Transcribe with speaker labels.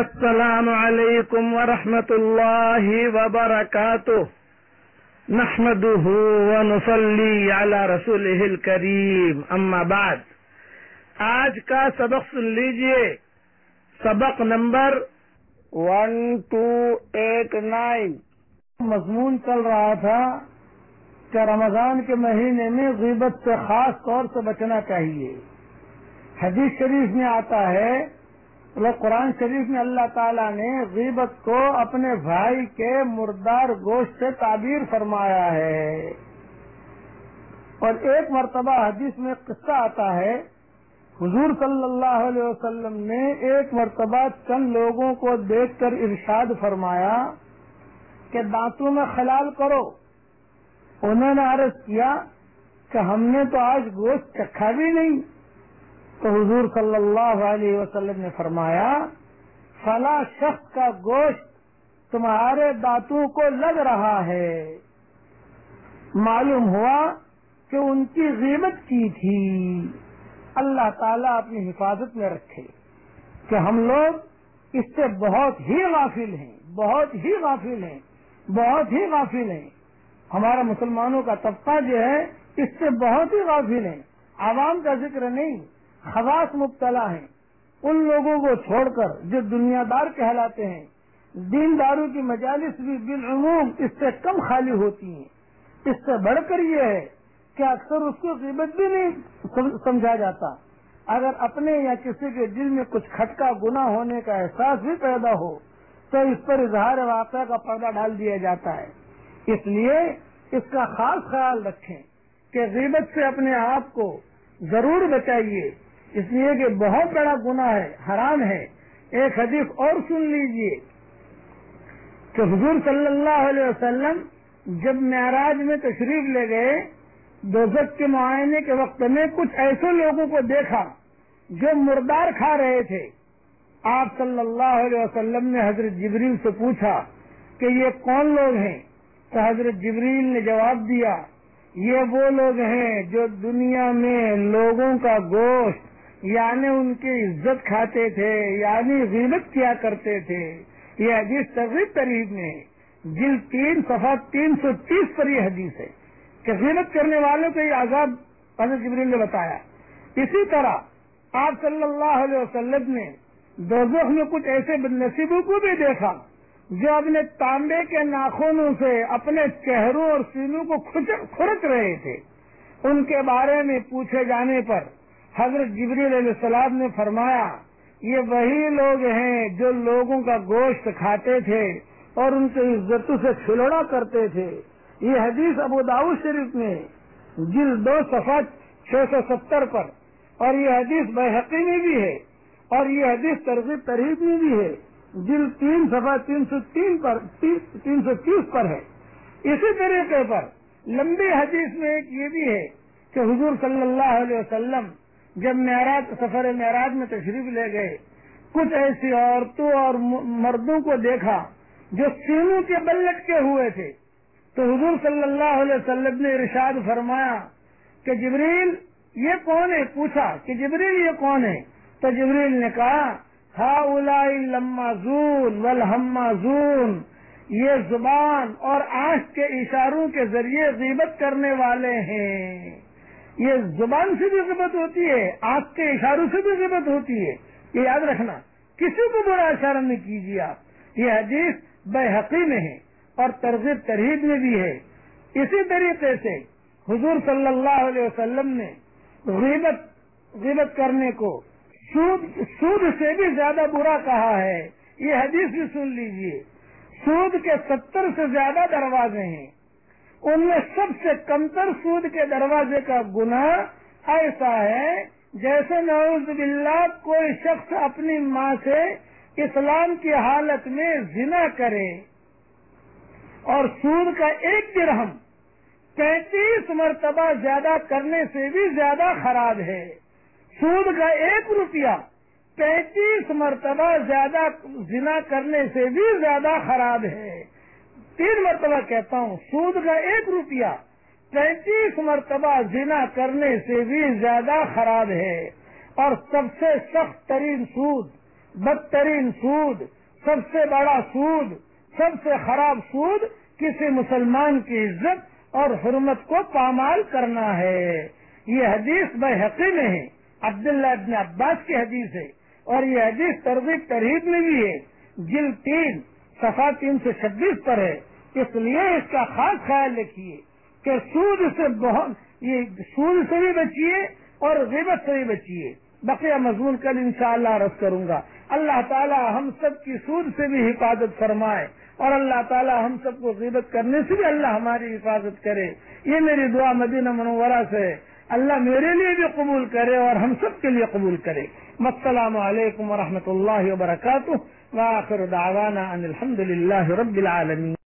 Speaker 1: السلام علیکم ورحمۃ اللہ وبرکاتہ۔ نحمده ونصلي على رسوله الكريم اما بعد۔ آج کا سبق سن لیجیے۔ سبق number one two eight nine مضمون چل رہا تھا کہ رمضان کے مہینے میں غیبت سے خاص طور سے بچنا چاہیے۔ حدیث شریف میں آتا ہے قرآن شریف میں اللہ تعالیٰ نے غیبت کو اپنے بھائی کے مردار گوشت سے تعبیر فرمایا ہے۔ اور ایک مرتبہ حدیث میں قصہ آتا ہے۔ حضور صلی اللہ علیہ وسلم نے ایک مرتبہ چند لوگوں کو دیکھ کر ارشاد فرمایا کہ دانتوں میں خلال کرو۔ انہوں نے عرض کیا کہ ہم نے تو آج گوشت چکھا بھی نہیں۔ تو حضور صلی اللہ علیہ وسلم نے فرمایا فلاں شخص کا گوشت تمہارے دانتوں کو لگ رہا ہے۔ معلوم ہوا کہ ان کی غیبت کی تھی۔ اللہ تعالیٰ اپنی حفاظت میں رکھے کہ ہم لوگ اس سے بہت ہی غافل ہیں، بہت ہی غافل ہیں، بہت ہی غافل ہیں۔ ہمارا مسلمانوں کا طبقہ جو ہے، اس سے بہت ہی غافل ہے عوام کا ذکر نہیں۔ خواص مبتلا ہیں۔ ان لوگوں کو چھوڑ کر جو دنیا دار کہلاتے ہیں، دین داروں کی مجالس بھی بالعموم اس سے کم خالی ہوتی ہیں۔ اس سے بڑھ کر یہ ہے کہ اکثر اس کو قیمت بھی نہیں سمجھا جاتا۔ اگر اپنے یا کسی کے دل میں کچھ کھٹکا گنا ہونے کا احساس بھی پیدا ہو، تو اس پر اظہار واقعہ کا پردہ ڈال دیا جاتا ہے۔ اس لیے اس کا خاص خیال رکھیں کہ غیبت سے اپنے آپ کو ضرور بچائیے۔ اس لیے کہ بہت بڑا گناہ ہے، حرام ہے۔ ایک حدیث اور سن لیجیے کہ حضور صلی اللہ علیہ وسلم جب معراج میں تشریف لے گئے دوزک کے معائنے کے وقت میں کچھ ایسے لوگوں کو دیکھا جو مردار کھا رہے تھے۔ آپ صلی اللہ علیہ وسلم نے حضرت جبریل سے پوچھا کہ یہ کون لوگ ہیں؟ تو حضرت جبریل نے جواب دیا، یہ وہ لوگ ہیں جو دنیا میں لوگوں کا گوشت یعنی ان کی عزت کھاتے تھے یعنی غیبت کیا کرتے تھے۔ یہ حدیث ترغیب قریب میں جل تین، صفحہ تین سو تیس پر یہ حدیث ہے کہ غیبت کرنے والوں کو یہ عذاب حضرت جبریل نے بتایا۔ اسی طرح آپ صلی اللہ علیہ وسلم نے دوزخ میں کچھ ایسے نصیبوں کو بھی دیکھا جو اپنے تانبے کے ناخونوں سے اپنے چہروں اور سینوں کو کھرچ رہے تھے۔ ان کے بارے میں پوچھے جانے پر حضرت جبریل علیہ السلام نے فرمایا، یہ وہی لوگ ہیں جو لوگوں کا گوشت کھاتے تھے اور ان کی عزتوں سے کھلوڑا کرتے تھے۔ یہ حدیث ابو داؤ شریف میں جل دو سفر چھ سو ستر پر۔ اور یہ حدیث بحقی میں بھی ہے۔ اور یہ حدیث ترغیب ترغیب میں بھی ہے۔ جل تین سفا تین سو تین پر، تین سو تیس پر ہے۔ اسی طریقے پر لمبی حدیث میں ایک یہ بھی ہے کہ حضور صلی اللہ علیہ وسلم جب معراج سفر معراج میں تشریف لے گئے، کچھ ایسی عورتوں اور مردوں کو دیکھا جو سینوں کے بل لٹکے ہوئے تھے۔ تو حضور صلی اللہ علیہ وسلم نے ارشاد فرمایا کہ جبریل، یہ کون ہے؟ پوچھا کہ جبریل یہ کون ہے؟ تو جبریل نے کہا ہا لما زون ولحما زون یہ زبان اور آنکھ کے اشاروں کے ذریعے غیبت کرنے والے ہیں۔ یہ زبان سے بھی غبت ہوتی ہے، آنکھ کے اشاروں سے بھی غبت ہوتی ہے۔ یہ یاد رکھنا، کسی کو برا اشارہ نہیں کیجیے آپ۔ یہ حدیث بے میں ہے اور ترغیب ترہیب میں بھی ہے۔ اسی طریقے سے حضور صلی اللہ علیہ وسلم نے غیبت غیبت کرنے کو سود سود سے بھی زیادہ برا کہا ہے۔ یہ حدیث بھی سن لیجیے۔ سود کے ستر سے زیادہ دروازے ہیں۔ ان میں سب سے کمتر سود کے دروازے کا گناہ ایسا ہے جیسے نوز باللہ کوئی شخص اپنی ماں سے اسلام کی حالت میں زنا کرے اور سود کا ایک درہم پینتیس مرتبہ زیادہ کرنے سے بھی زیادہ خراب ہے۔ سود کا ایک روپیہ پینتیس مرتبہ زیادہ زنا کرنے سے بھی زیادہ خراب ہے۔ تین مرتبہ کہتا ہوں، سود کا ایک روپیہ پینتیس مرتبہ زنا کرنے سے بھی زیادہ خراب ہے۔ اور سب سے سخت ترین سود، بدترین سود، سب سے بڑا سود، سب سے خراب سود کسی مسلمان کی عزت اور حرمت کو پامال کرنا ہے۔ یہ حدیث بحقی میں ہے، عبداللہ ابن عباس کی حدیث ہے۔ اور یہ حدیث ترغیب ترغیب میں بھی ہے۔ جل تین صفا تین سو چھبیس پر ہے۔ اس لیے اس کا خاص خیال رکھیے کہ سود سے بہت یہ سود سے بھی بچیے اور غیبت سے بھی بچیے۔ بقیہ مضمون کل انشاءاللہ شاء عرض کروں گا۔ اللہ تعالی ہم سب کی سود سے بھی حفاظت فرمائے اور اللہ تعالی ہم سب کو غیبت کرنے سے بھی اللہ ہماری حفاظت کرے۔ یہ میری دعا مدینہ منورہ سے اللہ میرے لیے بھی قبول کرے اور ہم سب کے لیے قبول کرے۔ السلام علیکم و اللہ وبرکاتہ۔ وآخر دعوانا ان الحمد للہ رب العالمین۔